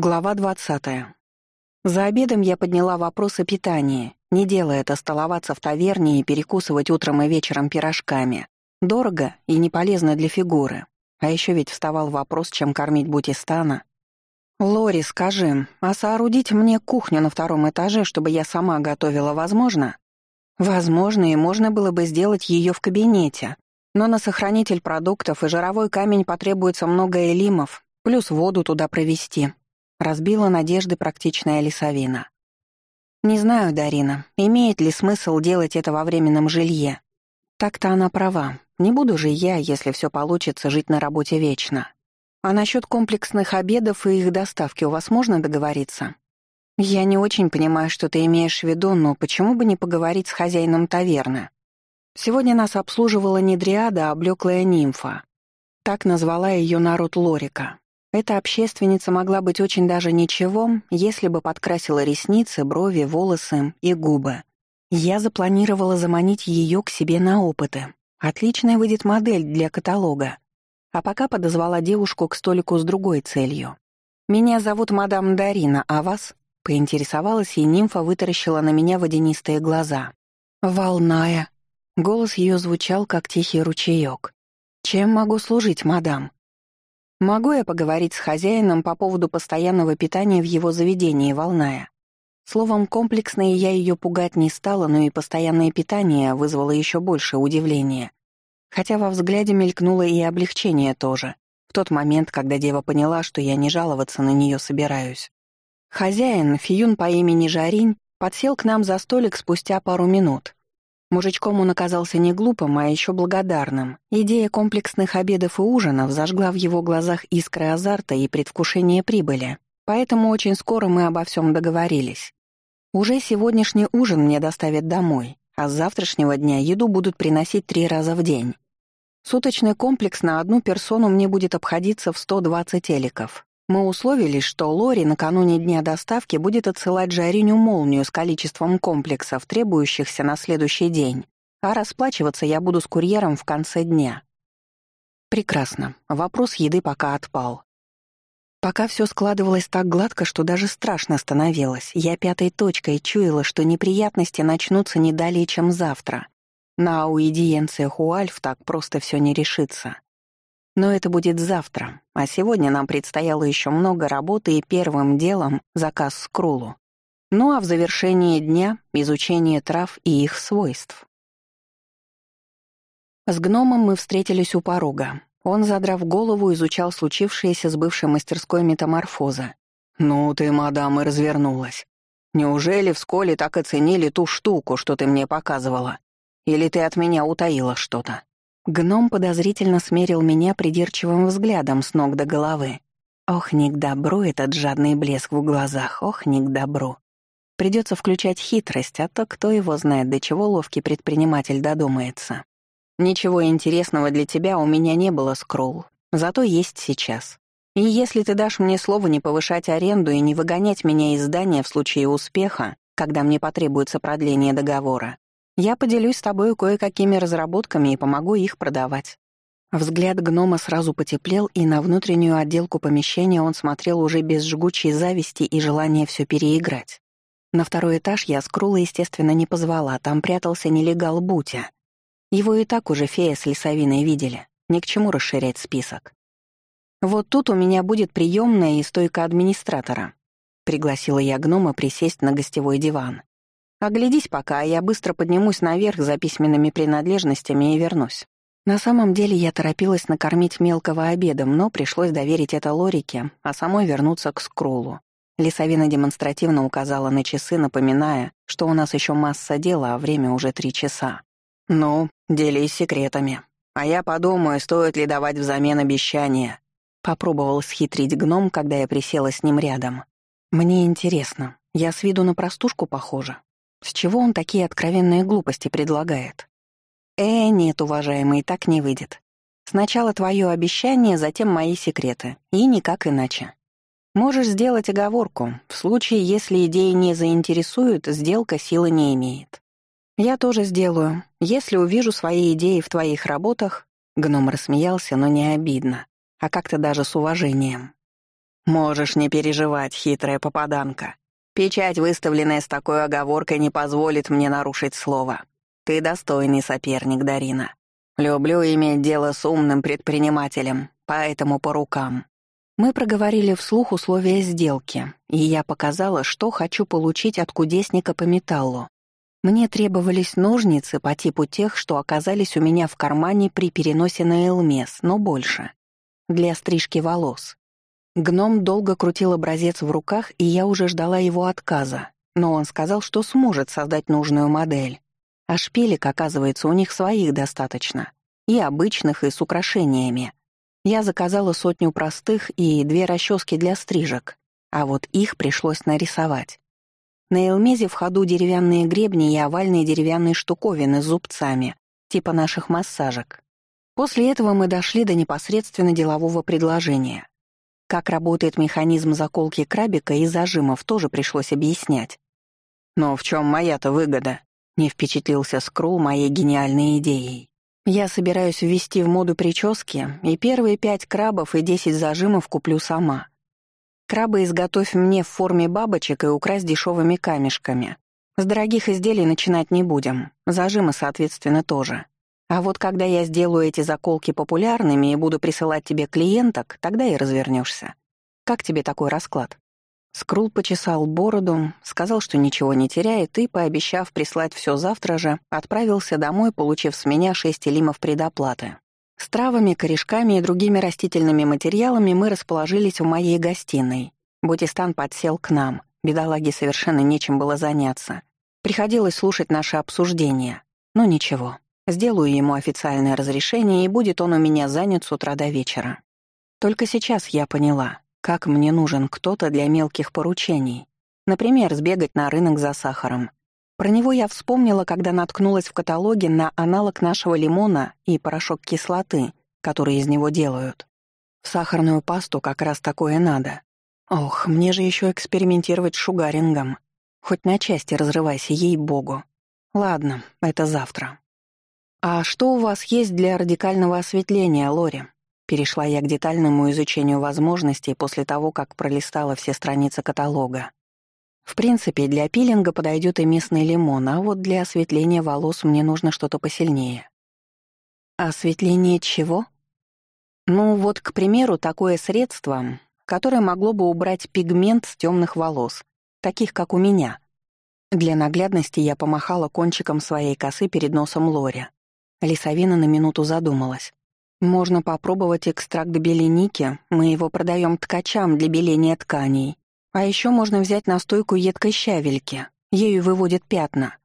Глава 20. За обедом я подняла вопрос о питании, не делая это столоваться в таверне и перекусывать утром и вечером пирожками. Дорого и не полезно для фигуры. А еще ведь вставал вопрос, чем кормить Бутистана. «Лори, скажи, а соорудить мне кухню на втором этаже, чтобы я сама готовила, возможно?» «Возможно, и можно было бы сделать ее в кабинете. Но на сохранитель продуктов и жировой камень потребуется много элимов, плюс воду туда провести», Разбила надежды практичная лесовина. Не знаю, Дарина, имеет ли смысл делать это во временном жилье. Так-то она права. Не буду же я, если все получится, жить на работе вечно. А насчет комплексных обедов и их доставки у вас можно договориться? Я не очень понимаю, что ты имеешь в виду, но почему бы не поговорить с хозяином таверны? Сегодня нас обслуживала не дриада, а блеклая нимфа. Так назвала ее народ Лорика. Эта общественница могла быть очень даже ничего, если бы подкрасила ресницы, брови, волосы и губы. Я запланировала заманить ее к себе на опыты. Отличная выйдет модель для каталога. А пока подозвала девушку к столику с другой целью. «Меня зовут мадам Дарина, а вас?» Поинтересовалась, и нимфа вытаращила на меня водянистые глаза. «Волная». Голос ее звучал, как тихий ручеек. «Чем могу служить, мадам?» Могу я поговорить с хозяином по поводу постоянного питания в его заведении, волная? Словом, комплексное я ее пугать не стала, но и постоянное питание вызвало еще больше удивления. Хотя во взгляде мелькнуло и облегчение тоже, в тот момент, когда дева поняла, что я не жаловаться на нее собираюсь. Хозяин, Фиюн по имени Жаринь, подсел к нам за столик спустя пару минут. Мужичком он оказался не глупым, а еще благодарным. Идея комплексных обедов и ужинов зажгла в его глазах искры азарта и предвкушение прибыли. Поэтому очень скоро мы обо всем договорились. Уже сегодняшний ужин мне доставят домой, а с завтрашнего дня еду будут приносить три раза в день. Суточный комплекс на одну персону мне будет обходиться в 120 эликов. Мы условились, что Лори накануне дня доставки будет отсылать Жариню молнию с количеством комплексов, требующихся на следующий день, а расплачиваться я буду с курьером в конце дня. Прекрасно. Вопрос еды пока отпал. Пока все складывалось так гладко, что даже страшно становилось, я пятой точкой чуяла, что неприятности начнутся не далее, чем завтра. На ауэдиенциях у Альф так просто все не решится. Но это будет завтра, а сегодня нам предстояло еще много работы и первым делом заказ скрулу. Ну а в завершении дня — изучение трав и их свойств. С гномом мы встретились у порога. Он, задрав голову, изучал случившееся с бывшей мастерской метаморфоза. «Ну ты, мадам, и развернулась. Неужели в школе так оценили ту штуку, что ты мне показывала? Или ты от меня утаила что-то?» Гном подозрительно смерил меня придирчивым взглядом с ног до головы. Ох, не к добру этот жадный блеск в глазах, ох, не к добру. Придется включать хитрость, а то кто его знает, до чего ловкий предприниматель додумается. Ничего интересного для тебя у меня не было, Скролл, зато есть сейчас. И если ты дашь мне слово не повышать аренду и не выгонять меня из здания в случае успеха, когда мне потребуется продление договора, я поделюсь с тобой кое-какими разработками и помогу их продавать». Взгляд гнома сразу потеплел, и на внутреннюю отделку помещения он смотрел уже без жгучей зависти и желания все переиграть. На второй этаж я Скрула, естественно, не позвала, там прятался нелегал Бутя. Его и так уже фея с лесовиной видели, ни к чему расширять список. «Вот тут у меня будет приемная и стойка администратора», — пригласила я гнома присесть на гостевой диван. Оглядись пока, а я быстро поднимусь наверх за письменными принадлежностями и вернусь. На самом деле я торопилась накормить мелкого обедом, но пришлось доверить это Лорике, а самой вернуться к скролу. Лисовина демонстративно указала на часы, напоминая, что у нас еще масса дела, а время уже три часа. «Ну, делись секретами. А я подумаю, стоит ли давать взамен обещания». Попробовал схитрить гном, когда я присела с ним рядом. «Мне интересно, я с виду на простушку похожа?» С чего он такие откровенные глупости предлагает? Э, нет, уважаемый, так не выйдет. Сначала твое обещание, затем мои секреты. И никак иначе. Можешь сделать оговорку. В случае, если идеи не заинтересуют, сделка силы не имеет. Я тоже сделаю. Если увижу свои идеи в твоих работах... Гном рассмеялся, но не обидно, а как-то даже с уважением. «Можешь не переживать, хитрая попаданка. Печать, выставленная с такой оговоркой, не позволит мне нарушить слово. Ты достойный соперник, Дарина. Люблю иметь дело с умным предпринимателем, поэтому по рукам». Мы проговорили вслух условия сделки, и я показала, что хочу получить от кудесника по металлу. Мне требовались ножницы по типу тех, что оказались у меня в кармане при переносе на Элмес, но больше. Для стрижки волос. Гном долго крутил образец в руках, и я уже ждала его отказа, но он сказал, что сможет создать нужную модель. А шпилек, оказывается, у них своих достаточно. И обычных, и с украшениями. Я заказала сотню простых и две расчески для стрижек, а вот их пришлось нарисовать. На Элмезе в ходу деревянные гребни и овальные деревянные штуковины с зубцами, типа наших массажек. После этого мы дошли до непосредственно делового предложения. Как работает механизм заколки крабика и зажимов, тоже пришлось объяснять. «Но в чем моя-то выгода?» — не впечатлился Скрул моей гениальной идеей. «Я собираюсь ввести в моду прически, и первые пять крабов и десять зажимов куплю сама. Крабы изготовь мне в форме бабочек и украсть дешевыми камешками. С дорогих изделий начинать не будем, зажимы, соответственно, тоже. А вот когда я сделаю эти заколки популярными и буду присылать тебе клиенток, тогда и развернешься. Как тебе такой расклад?» Скрул почесал бороду, сказал, что ничего не теряет, и, пообещав прислать все завтра же, отправился домой, получив с меня шесть элимов предоплаты. С травами, корешками и другими растительными материалами мы расположились в моей гостиной. Бутистан подсел к нам. Бедолаге совершенно нечем было заняться. Приходилось слушать наши обсуждения. Но ничего, Сделаю ему официальное разрешение, и будет он у меня занят с утра до вечера. Только сейчас я поняла, как мне нужен кто-то для мелких поручений. Например, сбегать на рынок за сахаром. Про него я вспомнила, когда наткнулась в каталоге на аналог нашего лимона и порошок кислоты, который из него делают. В сахарную пасту как раз такое надо. Ох, мне же еще экспериментировать с шугарингом. Хоть на части разрывайся, ей-богу. Ладно, это завтра. «А что у вас есть для радикального осветления, Лори?» Перешла я к детальному изучению возможностей после того, как пролистала все страницы каталога. В принципе, для пилинга подойдет и местный лимон, а вот для осветления волос мне нужно что-то посильнее. Осветление чего? Ну вот, к примеру, такое средство, которое могло бы убрать пигмент с темных волос, таких как у меня. Для наглядности я помахала кончиком своей косы перед носом Лори. Лисовина на минуту задумалась. «Можно попробовать экстракт беленики, мы его продаем ткачам для беления тканей. А еще можно взять настойку едкой щавельки, ею выводят пятна.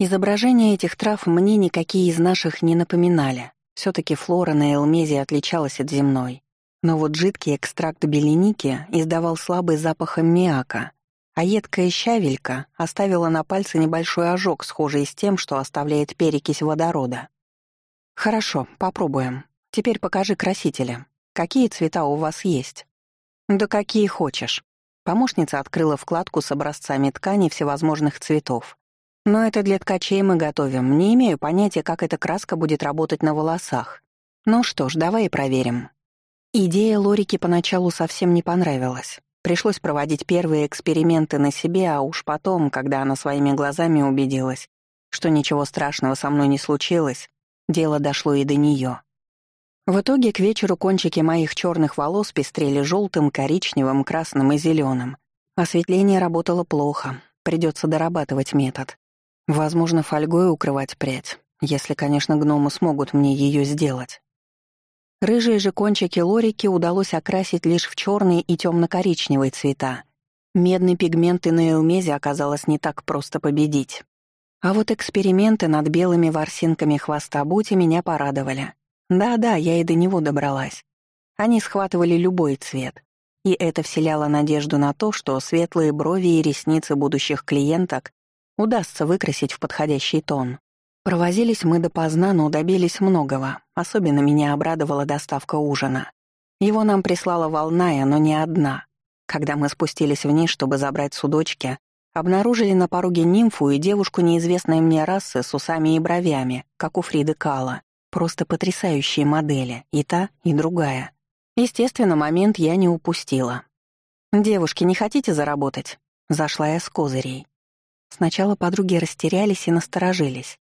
Изображения этих трав мне никакие из наших не напоминали. все таки флора на Элмезе отличалась от земной. Но вот жидкий экстракт беленики издавал слабый запах аммиака, а едкая щавелька оставила на пальце небольшой ожог, схожий с тем, что оставляет перекись водорода. «Хорошо, попробуем. Теперь покажи красители. Какие цвета у вас есть?» «Да какие хочешь». Помощница открыла вкладку с образцами тканей всевозможных цветов. «Но это для ткачей мы готовим. Не имею понятия, как эта краска будет работать на волосах. Ну что ж, давай и проверим». Идея Лорики поначалу совсем не понравилась. Пришлось проводить первые эксперименты на себе, а уж потом, когда она своими глазами убедилась, что ничего страшного со мной не случилось, Дело дошло и до нее. В итоге к вечеру кончики моих черных волос пестрели желтым, коричневым, красным и зеленым. Осветление работало плохо, придется дорабатывать метод. Возможно, фольгой укрывать прядь, если, конечно, гномы смогут мне ее сделать. Рыжие же кончики лорики удалось окрасить лишь в черные и темно-коричневые цвета. Медный пигмент и на Элмезе оказалось не так просто победить. А вот эксперименты над белыми ворсинками хвоста Бути меня порадовали. Да-да, я и до него добралась. Они схватывали любой цвет. И это вселяло надежду на то, что светлые брови и ресницы будущих клиенток удастся выкрасить в подходящий тон. Провозились мы допоздна, но добились многого. Особенно меня обрадовала доставка ужина. Его нам прислала волная, но не одна. Когда мы спустились вниз, чтобы забрать судочки, Обнаружили на пороге нимфу и девушку неизвестной мне расы с усами и бровями, как у Фриды Кала. Просто потрясающие модели, и та, и другая. Естественно, момент я не упустила. «Девушки, не хотите заработать?» Зашла я с козырей. Сначала подруги растерялись и насторожились.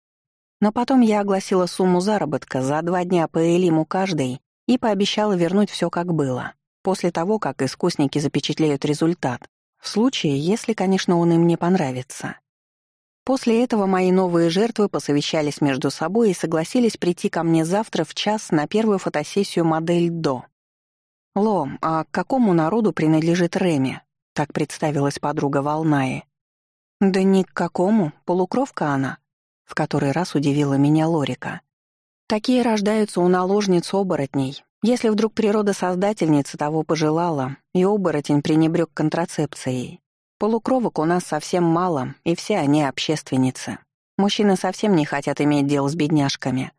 Но потом я огласила сумму заработка за два дня по Элиму каждой и пообещала вернуть все как было, после того, как искусники запечатлеют результат, в случае, если, конечно, он им не понравится. После этого мои новые жертвы посовещались между собой и согласились прийти ко мне завтра в час на первую фотосессию модель «До». «Ло, а к какому народу принадлежит Реми?» — так представилась подруга Волнаи. «Да ни к какому, полукровка она», — в который раз удивила меня Лорика. «Такие рождаются у наложниц оборотней, если вдруг природа-создательница того пожелала, и оборотень пренебрег контрацепцией. Полукровок у нас совсем мало, и все они общественницы. Мужчины совсем не хотят иметь дел с бедняжками.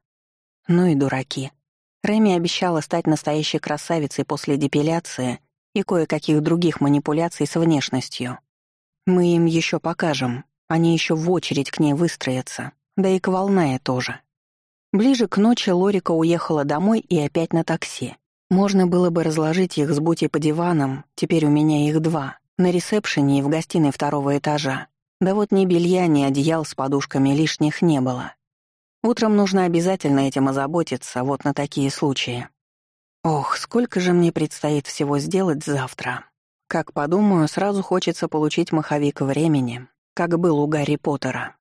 Ну и дураки. Рэми обещала стать настоящей красавицей после депиляции и кое-каких других манипуляций с внешностью. Мы им еще покажем, они еще в очередь к ней выстроятся, да и к Волнае тоже. Ближе к ночи Лорика уехала домой и опять на такси. Можно было бы разложить их с Бути по диванам, теперь у меня их два, на ресепшене и в гостиной второго этажа. Да вот ни белья, ни одеял с подушками лишних не было. Утром нужно обязательно этим озаботиться, вот на такие случаи. Ох, сколько же мне предстоит всего сделать завтра. Как подумаю, сразу хочется получить маховик времени, как был у Гарри Поттера.